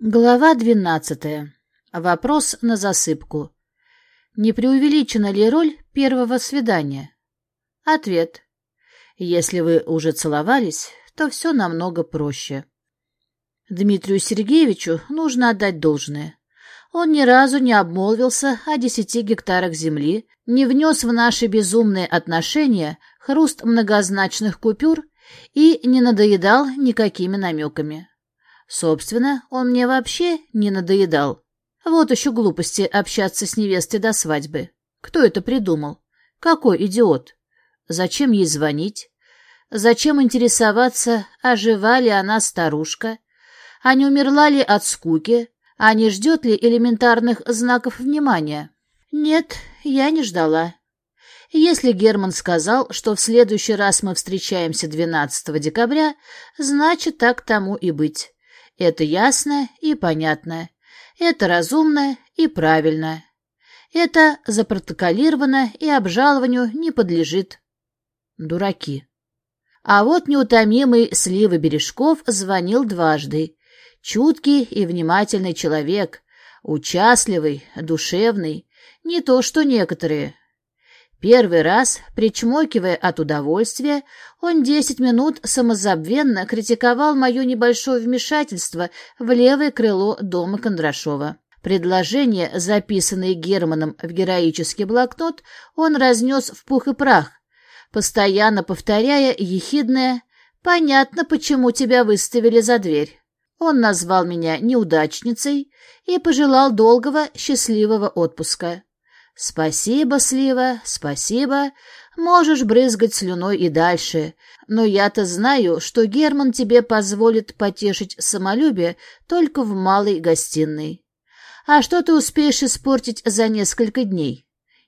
Глава двенадцатая. Вопрос на засыпку. Не преувеличена ли роль первого свидания? Ответ. Если вы уже целовались, то все намного проще. Дмитрию Сергеевичу нужно отдать должное. Он ни разу не обмолвился о десяти гектарах земли, не внес в наши безумные отношения хруст многозначных купюр и не надоедал никакими намеками. Собственно, он мне вообще не надоедал. Вот еще глупости общаться с невестой до свадьбы. Кто это придумал? Какой идиот? Зачем ей звонить? Зачем интересоваться, а жива ли она старушка? А не умерла ли от скуки? А не ждет ли элементарных знаков внимания? Нет, я не ждала. Если Герман сказал, что в следующий раз мы встречаемся 12 декабря, значит, так тому и быть. Это ясно и понятно. Это разумно и правильно. Это запротоколировано и обжалованию не подлежит. Дураки. А вот неутомимый Слива Бережков звонил дважды. Чуткий и внимательный человек, участливый, душевный, не то что некоторые. Первый раз, причмокивая от удовольствия, он десять минут самозабвенно критиковал мое небольшое вмешательство в левое крыло дома Кондрашова. Предложение, записанное Германом в героический блокнот, он разнес в пух и прах, постоянно повторяя ехидное «Понятно, почему тебя выставили за дверь». Он назвал меня неудачницей и пожелал долгого счастливого отпуска. «Спасибо, Слива, спасибо. Можешь брызгать слюной и дальше. Но я-то знаю, что Герман тебе позволит потешить самолюбие только в малой гостиной. А что ты успеешь испортить за несколько дней?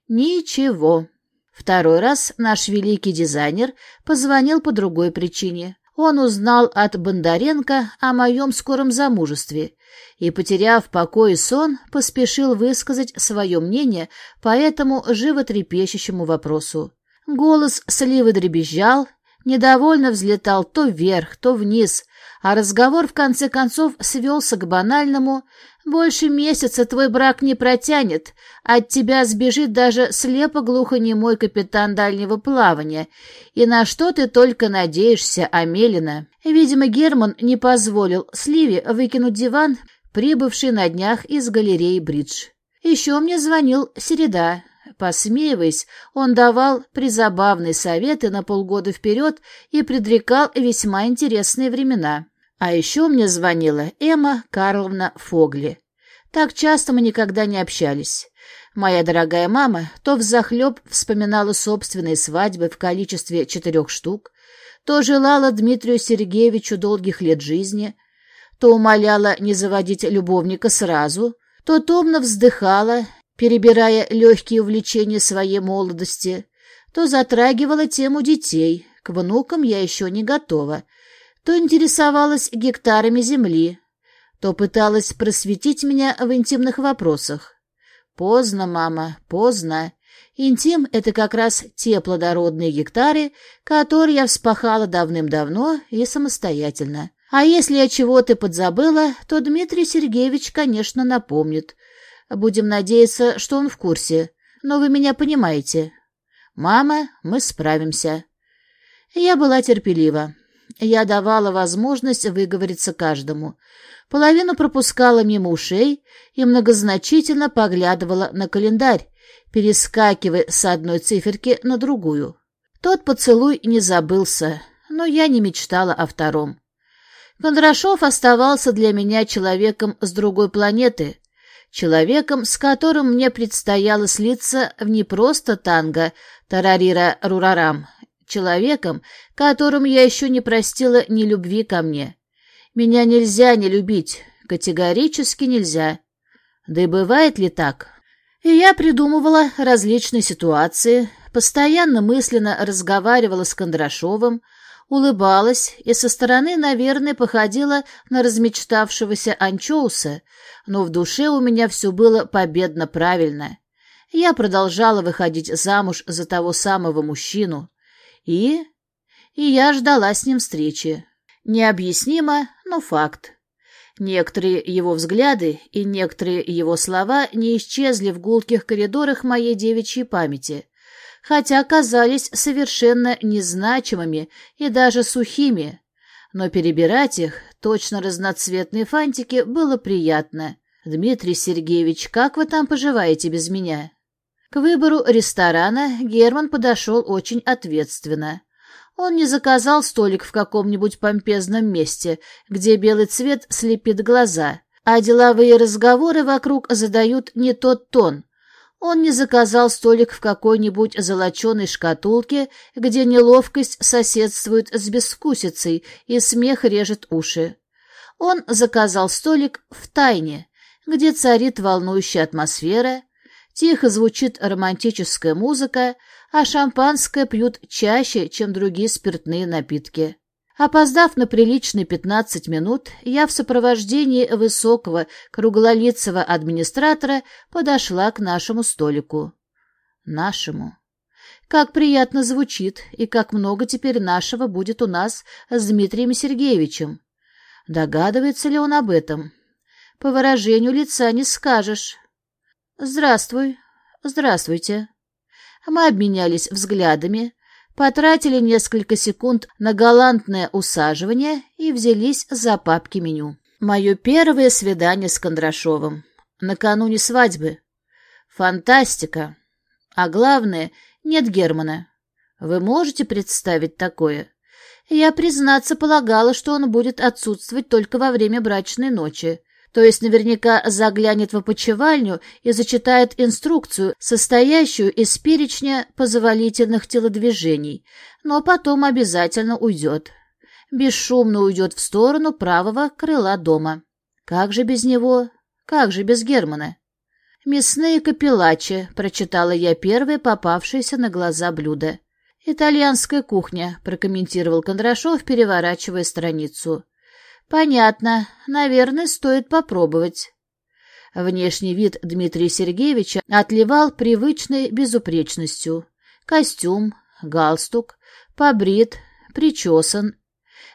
Ничего». Второй раз наш великий дизайнер позвонил по другой причине. Он узнал от Бондаренко о моем скором замужестве и, потеряв покой и сон, поспешил высказать свое мнение по этому животрепещущему вопросу. Голос сливы дребезжал, недовольно взлетал то вверх, то вниз, а разговор в конце концов свелся к банальному «Больше месяца твой брак не протянет, от тебя сбежит даже слепо-глухонемой капитан дальнего плавания, и на что ты только надеешься, Амелина?» Видимо, Герман не позволил Сливе выкинуть диван, прибывший на днях из галереи «Бридж». Еще мне звонил Середа, Посмеиваясь, он давал призабавные советы на полгода вперед и предрекал весьма интересные времена. А еще мне звонила Эмма Карловна Фогли. Так часто мы никогда не общались. Моя дорогая мама то взахлеб вспоминала собственные свадьбы в количестве четырех штук, то желала Дмитрию Сергеевичу долгих лет жизни, то умоляла не заводить любовника сразу, то томно вздыхала перебирая легкие увлечения своей молодости, то затрагивала тему детей, к внукам я еще не готова, то интересовалась гектарами земли, то пыталась просветить меня в интимных вопросах. Поздно, мама, поздно. Интим — это как раз те плодородные гектары, которые я вспахала давным-давно и самостоятельно. А если я чего-то подзабыла, то Дмитрий Сергеевич, конечно, напомнит, Будем надеяться, что он в курсе. Но вы меня понимаете. Мама, мы справимся. Я была терпелива. Я давала возможность выговориться каждому. Половину пропускала мимо ушей и многозначительно поглядывала на календарь, перескакивая с одной циферки на другую. Тот поцелуй не забылся, но я не мечтала о втором. Кондрашов оставался для меня человеком с другой планеты, человеком, с которым мне предстояло слиться в не просто танго «Тарарира Рурарам», человеком, которому я еще не простила ни любви ко мне. Меня нельзя не любить, категорически нельзя. Да и бывает ли так? И я придумывала различные ситуации, постоянно мысленно разговаривала с Кондрашовым, улыбалась и со стороны, наверное, походила на размечтавшегося анчоуса, но в душе у меня все было победно правильно. Я продолжала выходить замуж за того самого мужчину. И... и я ждала с ним встречи. Необъяснимо, но факт. Некоторые его взгляды и некоторые его слова не исчезли в гулких коридорах моей девичьей памяти, хотя казались совершенно незначимыми и даже сухими, но перебирать их, точно разноцветные фантики, было приятно. «Дмитрий Сергеевич, как вы там поживаете без меня?» К выбору ресторана Герман подошел очень ответственно. Он не заказал столик в каком-нибудь помпезном месте, где белый цвет слепит глаза, а деловые разговоры вокруг задают не тот тон. Он не заказал столик в какой-нибудь золоченой шкатулке, где неловкость соседствует с безвкусицей и смех режет уши. Он заказал столик в тайне, где царит волнующая атмосфера, тихо звучит романтическая музыка, а шампанское пьют чаще, чем другие спиртные напитки. Опоздав на приличные пятнадцать минут, я в сопровождении высокого круглолицего администратора подошла к нашему столику. Нашему. Как приятно звучит, и как много теперь нашего будет у нас с Дмитрием Сергеевичем. Догадывается ли он об этом? По выражению лица не скажешь. «Здравствуй. Здравствуйте». Мы обменялись взглядами, потратили несколько секунд на галантное усаживание и взялись за папки меню. Мое первое свидание с Кондрашовым. Накануне свадьбы. Фантастика. А главное, нет Германа. Вы можете представить такое? Я, признаться, полагала, что он будет отсутствовать только во время брачной ночи то есть наверняка заглянет в опочивальню и зачитает инструкцию, состоящую из перечня позволительных телодвижений, но потом обязательно уйдет. Бесшумно уйдет в сторону правого крыла дома. Как же без него? Как же без Германа? «Мясные капеллачи», — прочитала я первое попавшееся на глаза блюдо. «Итальянская кухня», — прокомментировал Кондрашов, переворачивая страницу. Понятно. Наверное, стоит попробовать. Внешний вид Дмитрия Сергеевича отливал привычной безупречностью. Костюм, галстук, побрит, причесан.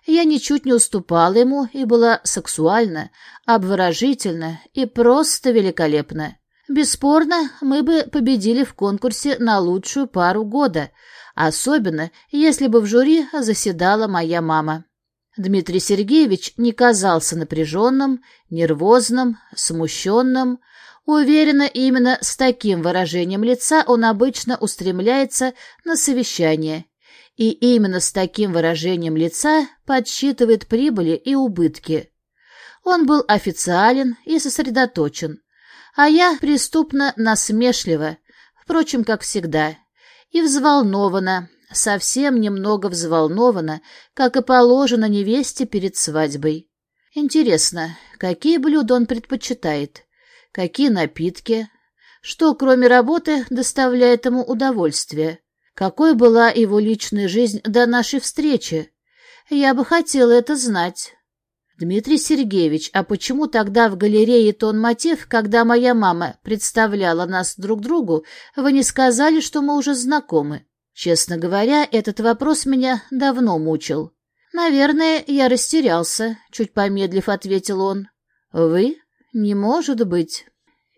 Я ничуть не уступала ему и была сексуальна, обворожительна и просто великолепна. Бесспорно, мы бы победили в конкурсе на лучшую пару года, особенно если бы в жюри заседала моя мама. Дмитрий Сергеевич не казался напряженным, нервозным, смущенным. Уверенно, именно с таким выражением лица он обычно устремляется на совещание. И именно с таким выражением лица подсчитывает прибыли и убытки. Он был официален и сосредоточен, а я преступно насмешлива, впрочем, как всегда, и взволнована, совсем немного взволнована, как и положено невесте перед свадьбой. Интересно, какие блюда он предпочитает? Какие напитки? Что, кроме работы, доставляет ему удовольствие? Какой была его личная жизнь до нашей встречи? Я бы хотела это знать. Дмитрий Сергеевич, а почему тогда в галерее тон мотив, когда моя мама представляла нас друг другу, вы не сказали, что мы уже знакомы? Честно говоря, этот вопрос меня давно мучил. «Наверное, я растерялся», — чуть помедлив ответил он. «Вы? Не может быть.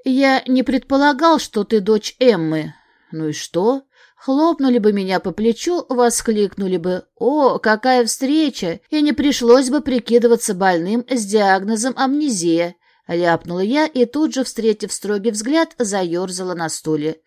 Я не предполагал, что ты дочь Эммы. Ну и что? Хлопнули бы меня по плечу, воскликнули бы «О, какая встреча!» и не пришлось бы прикидываться больным с диагнозом амнезия. Ляпнула я и тут же, встретив строгий взгляд, заерзала на стуле.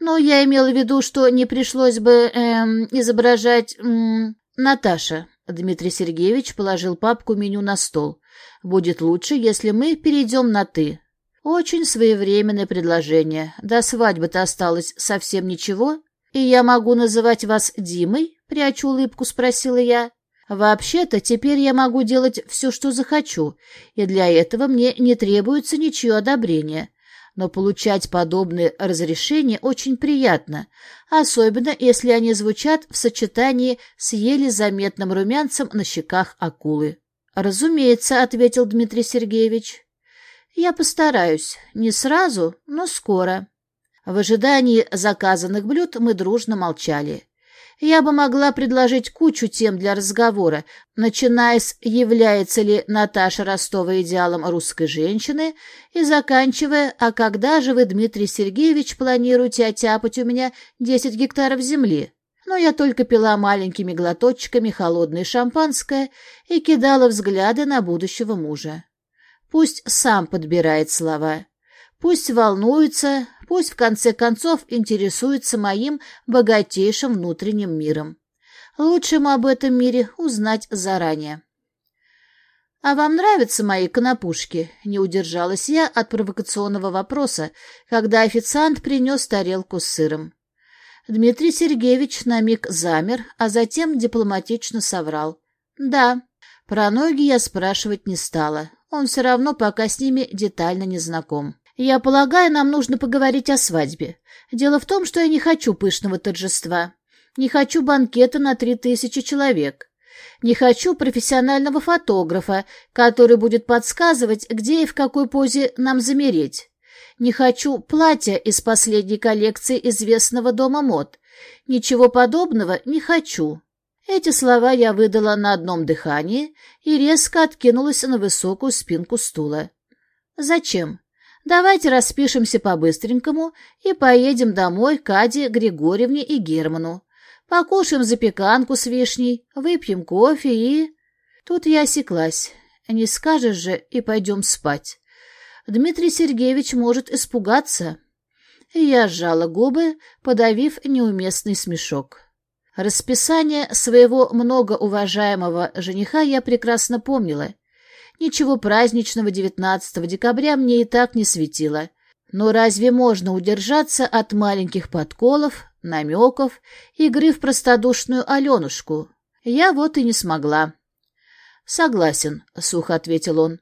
Но я имела в виду, что не пришлось бы эм, изображать... Эм, Наташа. Дмитрий Сергеевич положил папку меню на стол. Будет лучше, если мы перейдем на «ты». Очень своевременное предложение. До свадьбы-то осталось совсем ничего. И я могу называть вас Димой? Прячу улыбку, спросила я. Вообще-то теперь я могу делать все, что захочу, и для этого мне не требуется ничье одобрение. Но получать подобные разрешения очень приятно, особенно если они звучат в сочетании с еле заметным румянцем на щеках акулы. «Разумеется», — ответил Дмитрий Сергеевич. «Я постараюсь. Не сразу, но скоро». В ожидании заказанных блюд мы дружно молчали. Я бы могла предложить кучу тем для разговора, начиная с «Является ли Наташа Ростова идеалом русской женщины?» и заканчивая «А когда же вы, Дмитрий Сергеевич, планируете оттяпать у меня 10 гектаров земли?» Но я только пила маленькими глоточками холодное шампанское и кидала взгляды на будущего мужа. Пусть сам подбирает слова. Пусть волнуется, пусть в конце концов интересуется моим богатейшим внутренним миром. Лучше ему об этом мире узнать заранее. «А вам нравятся мои конопушки?» — не удержалась я от провокационного вопроса, когда официант принес тарелку с сыром. Дмитрий Сергеевич на миг замер, а затем дипломатично соврал. «Да, про ноги я спрашивать не стала. Он все равно пока с ними детально не знаком. Я полагаю, нам нужно поговорить о свадьбе. Дело в том, что я не хочу пышного торжества. Не хочу банкета на три тысячи человек. Не хочу профессионального фотографа, который будет подсказывать, где и в какой позе нам замереть. Не хочу платья из последней коллекции известного дома мод. Ничего подобного не хочу. Эти слова я выдала на одном дыхании и резко откинулась на высокую спинку стула. Зачем? Давайте распишемся по-быстренькому и поедем домой к Аде, Григорьевне и Герману. Покушаем запеканку с вишней, выпьем кофе и... Тут я осеклась. Не скажешь же, и пойдем спать. Дмитрий Сергеевич может испугаться. Я сжала губы, подавив неуместный смешок. Расписание своего многоуважаемого жениха я прекрасно помнила — Ничего праздничного 19 декабря мне и так не светило. Но разве можно удержаться от маленьких подколов, намеков, игры в простодушную Аленушку? Я вот и не смогла. «Согласен», — сухо ответил он.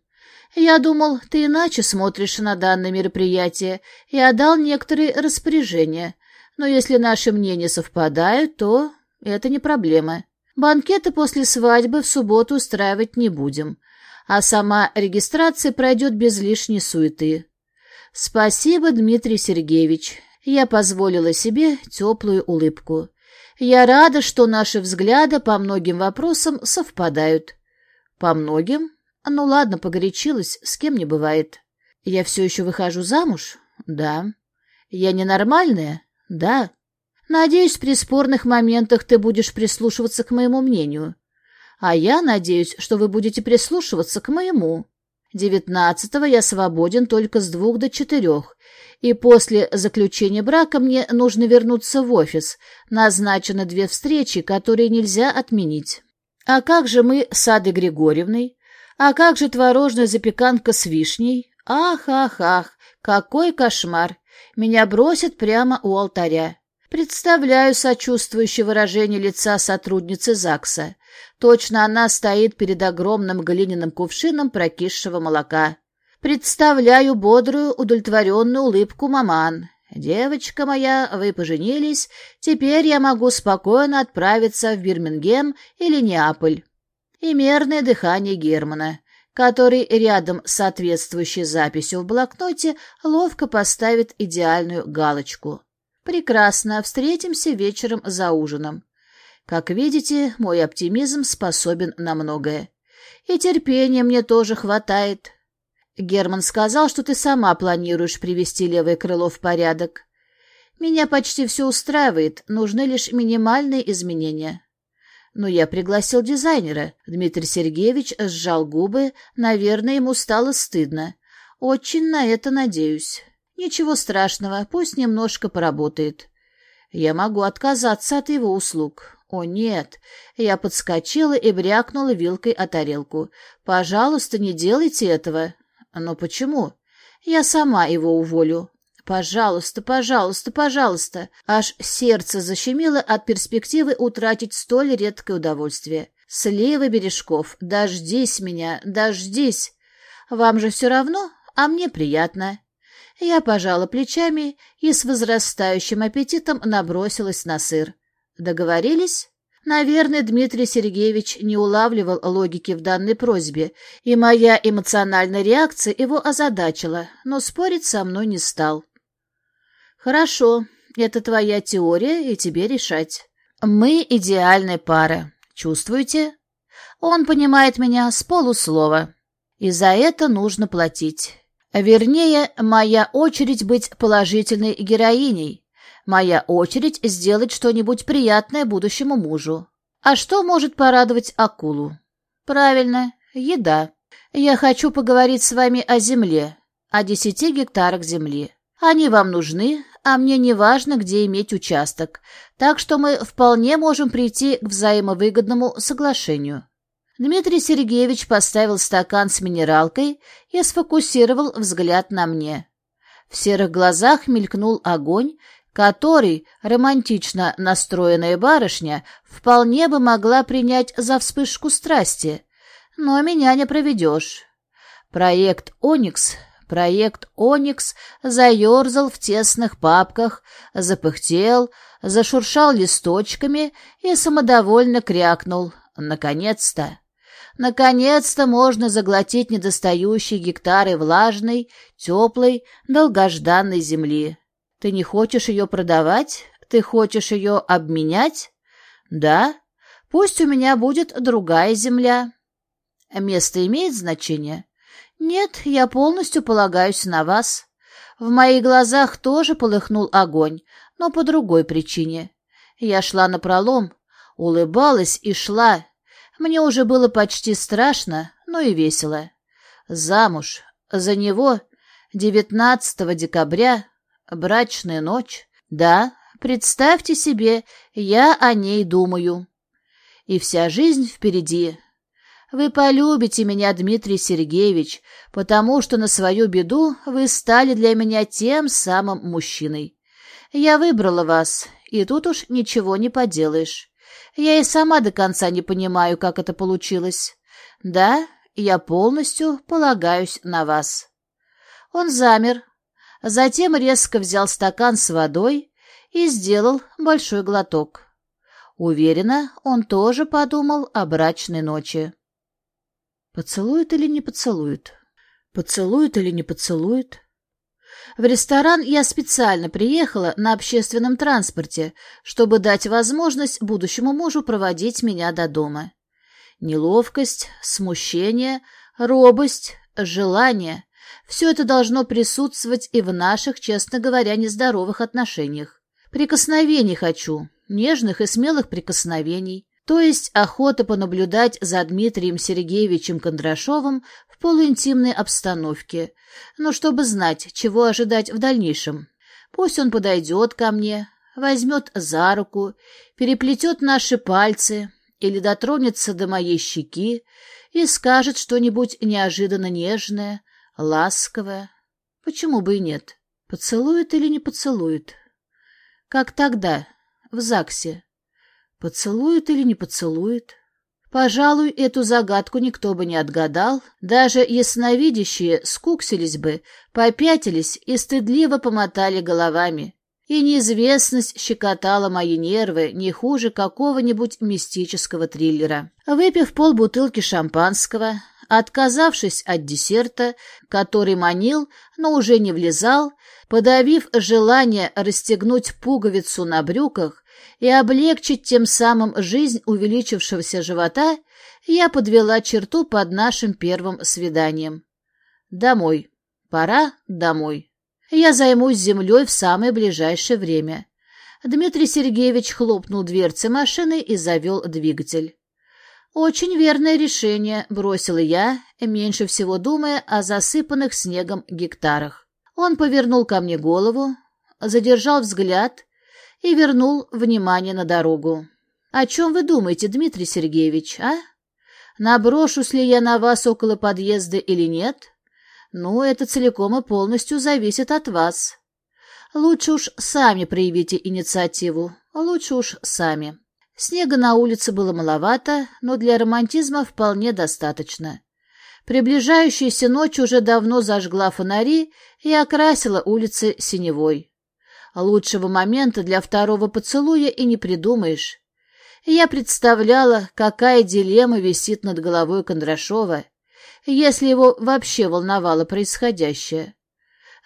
«Я думал, ты иначе смотришь на данное мероприятие и отдал некоторые распоряжения. Но если наши мнения совпадают, то это не проблема. Банкеты после свадьбы в субботу устраивать не будем а сама регистрация пройдет без лишней суеты. Спасибо, Дмитрий Сергеевич. Я позволила себе теплую улыбку. Я рада, что наши взгляды по многим вопросам совпадают. По многим? Ну ладно, погорячилась, с кем не бывает. Я все еще выхожу замуж? Да. Я ненормальная? Да. Надеюсь, при спорных моментах ты будешь прислушиваться к моему мнению. А я надеюсь, что вы будете прислушиваться к моему. Девятнадцатого я свободен только с двух до четырех, и после заключения брака мне нужно вернуться в офис. Назначены две встречи, которые нельзя отменить. А как же мы с Адой Григорьевной? А как же творожная запеканка с вишней? Ах, ах, ах, какой кошмар! Меня бросят прямо у алтаря. Представляю сочувствующее выражение лица сотрудницы ЗАГСа. Точно она стоит перед огромным глиняным кувшином прокисшего молока. Представляю бодрую, удовлетворенную улыбку маман. «Девочка моя, вы поженились, теперь я могу спокойно отправиться в Бирмингем или Неаполь». И мерное дыхание Германа, который рядом с соответствующей записью в блокноте ловко поставит идеальную галочку. Прекрасно, встретимся вечером за ужином. Как видите, мой оптимизм способен на многое. И терпения мне тоже хватает. Герман сказал, что ты сама планируешь привести левое крыло в порядок. Меня почти все устраивает, нужны лишь минимальные изменения. Но я пригласил дизайнера. Дмитрий Сергеевич сжал губы, наверное, ему стало стыдно. Очень на это надеюсь. Ничего страшного, пусть немножко поработает. Я могу отказаться от его услуг. О, нет. Я подскочила и брякнула вилкой о тарелку. Пожалуйста, не делайте этого. Но почему? Я сама его уволю. Пожалуйста, пожалуйста, пожалуйста. Аж сердце защемило от перспективы утратить столь редкое удовольствие. Сливы бережков, дождись меня, дождись. Вам же все равно, а мне приятно. Я пожала плечами и с возрастающим аппетитом набросилась на сыр. Договорились? Наверное, Дмитрий Сергеевич не улавливал логики в данной просьбе, и моя эмоциональная реакция его озадачила, но спорить со мной не стал. «Хорошо, это твоя теория, и тебе решать. Мы идеальная пара. Чувствуете? Он понимает меня с полуслова. И за это нужно платить. Вернее, моя очередь быть положительной героиней. Моя очередь сделать что-нибудь приятное будущему мужу. А что может порадовать акулу? Правильно, еда. Я хочу поговорить с вами о земле, о десяти гектарах земли. Они вам нужны, а мне не важно, где иметь участок, так что мы вполне можем прийти к взаимовыгодному соглашению. Дмитрий Сергеевич поставил стакан с минералкой и сфокусировал взгляд на мне. В серых глазах мелькнул огонь, который романтично настроенная барышня вполне бы могла принять за вспышку страсти, но меня не проведешь. Проект «Оникс» Проект «Оникс» заерзал в тесных папках, запыхтел, зашуршал листочками и самодовольно крякнул. Наконец-то! Наконец-то можно заглотить недостающие гектары влажной, теплой, долгожданной земли. Ты не хочешь ее продавать? Ты хочешь ее обменять? Да. Пусть у меня будет другая земля. Место имеет значение? «Нет, я полностью полагаюсь на вас. В моих глазах тоже полыхнул огонь, но по другой причине. Я шла напролом, улыбалась и шла. Мне уже было почти страшно, но и весело. Замуж. За него. 19 декабря. Брачная ночь. Да, представьте себе, я о ней думаю. И вся жизнь впереди. Вы полюбите меня, Дмитрий Сергеевич, потому что на свою беду вы стали для меня тем самым мужчиной. Я выбрала вас, и тут уж ничего не поделаешь. Я и сама до конца не понимаю, как это получилось. Да, я полностью полагаюсь на вас. Он замер, затем резко взял стакан с водой и сделал большой глоток. Уверена, он тоже подумал о брачной ночи. Поцелует или не поцелует? Поцелует или не поцелует? В ресторан я специально приехала на общественном транспорте, чтобы дать возможность будущему мужу проводить меня до дома. Неловкость, смущение, робость, желание — все это должно присутствовать и в наших, честно говоря, нездоровых отношениях. Прикосновений хочу, нежных и смелых прикосновений. То есть охота понаблюдать за Дмитрием Сергеевичем Кондрашовым в полуинтимной обстановке, но чтобы знать, чего ожидать в дальнейшем. Пусть он подойдет ко мне, возьмет за руку, переплетет наши пальцы или дотронется до моей щеки и скажет что-нибудь неожиданно нежное, ласковое. Почему бы и нет? Поцелует или не поцелует? Как тогда, в ЗАГСе. Поцелует или не поцелует? Пожалуй, эту загадку никто бы не отгадал, даже ясновидящие скуксились бы, попятились и стыдливо помотали головами. И неизвестность щекотала мои нервы не хуже какого-нибудь мистического триллера. Выпив полбутылки шампанского, отказавшись от десерта, который манил, но уже не влезал, подавив желание расстегнуть пуговицу на брюках, и облегчить тем самым жизнь увеличившегося живота, я подвела черту под нашим первым свиданием. Домой. Пора домой. Я займусь землей в самое ближайшее время. Дмитрий Сергеевич хлопнул дверцы машины и завел двигатель. «Очень верное решение», — бросила я, меньше всего думая о засыпанных снегом гектарах. Он повернул ко мне голову, задержал взгляд и вернул внимание на дорогу. «О чем вы думаете, Дмитрий Сергеевич, а? Наброшусь ли я на вас около подъезда или нет? Ну, это целиком и полностью зависит от вас. Лучше уж сами проявите инициативу, лучше уж сами». Снега на улице было маловато, но для романтизма вполне достаточно. Приближающаяся ночь уже давно зажгла фонари и окрасила улицы синевой. Лучшего момента для второго поцелуя и не придумаешь. Я представляла, какая дилемма висит над головой Кондрашова, если его вообще волновало происходящее.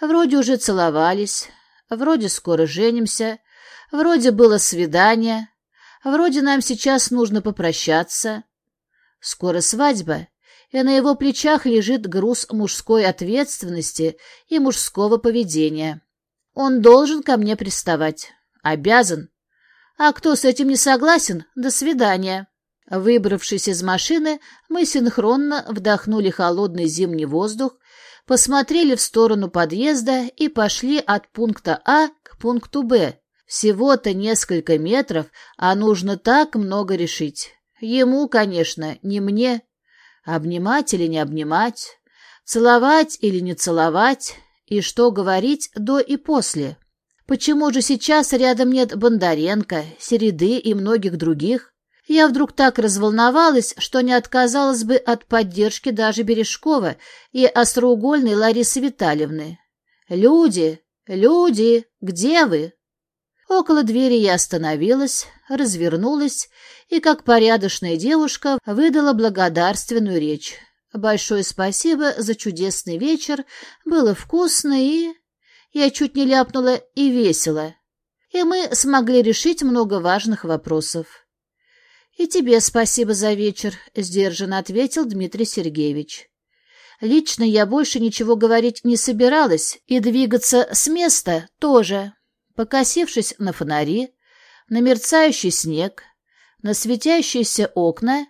Вроде уже целовались, вроде скоро женимся, вроде было свидание, Вроде нам сейчас нужно попрощаться. Скоро свадьба, и на его плечах лежит груз мужской ответственности и мужского поведения. Он должен ко мне приставать. Обязан. А кто с этим не согласен, до свидания. Выбравшись из машины, мы синхронно вдохнули холодный зимний воздух, посмотрели в сторону подъезда и пошли от пункта А к пункту Б. Всего-то несколько метров, а нужно так много решить. Ему, конечно, не мне. Обнимать или не обнимать, целовать или не целовать, и что говорить до и после. Почему же сейчас рядом нет Бондаренко, Середы и многих других? Я вдруг так разволновалась, что не отказалась бы от поддержки даже Бережкова и остроугольной Ларисы Витальевны. «Люди! Люди! Где вы?» Около двери я остановилась, развернулась и, как порядочная девушка, выдала благодарственную речь. Большое спасибо за чудесный вечер, было вкусно и... Я чуть не ляпнула и весело. И мы смогли решить много важных вопросов. «И тебе спасибо за вечер», — сдержанно ответил Дмитрий Сергеевич. «Лично я больше ничего говорить не собиралась, и двигаться с места тоже». Покосившись на фонари, на мерцающий снег, на светящиеся окна,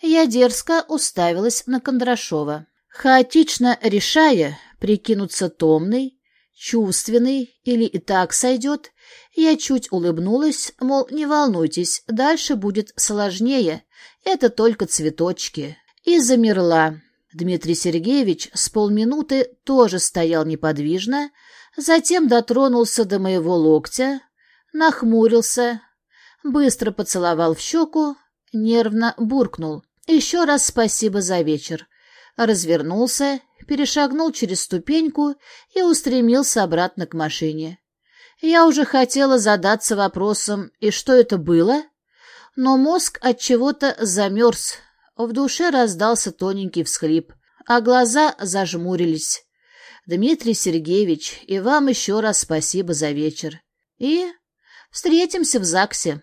я дерзко уставилась на Кондрашова, хаотично решая прикинуться томной, чувственной или и так сойдет, я чуть улыбнулась, мол, не волнуйтесь, дальше будет сложнее, это только цветочки. И замерла. Дмитрий Сергеевич с полминуты тоже стоял неподвижно, затем дотронулся до моего локтя, нахмурился, быстро поцеловал в щеку, нервно буркнул. «Еще раз спасибо за вечер». Развернулся, перешагнул через ступеньку и устремился обратно к машине. Я уже хотела задаться вопросом, и что это было? Но мозг от чего-то замерз. В душе раздался тоненький всхлип, а глаза зажмурились. Дмитрий Сергеевич, и вам еще раз спасибо за вечер. И встретимся в ЗАГСе.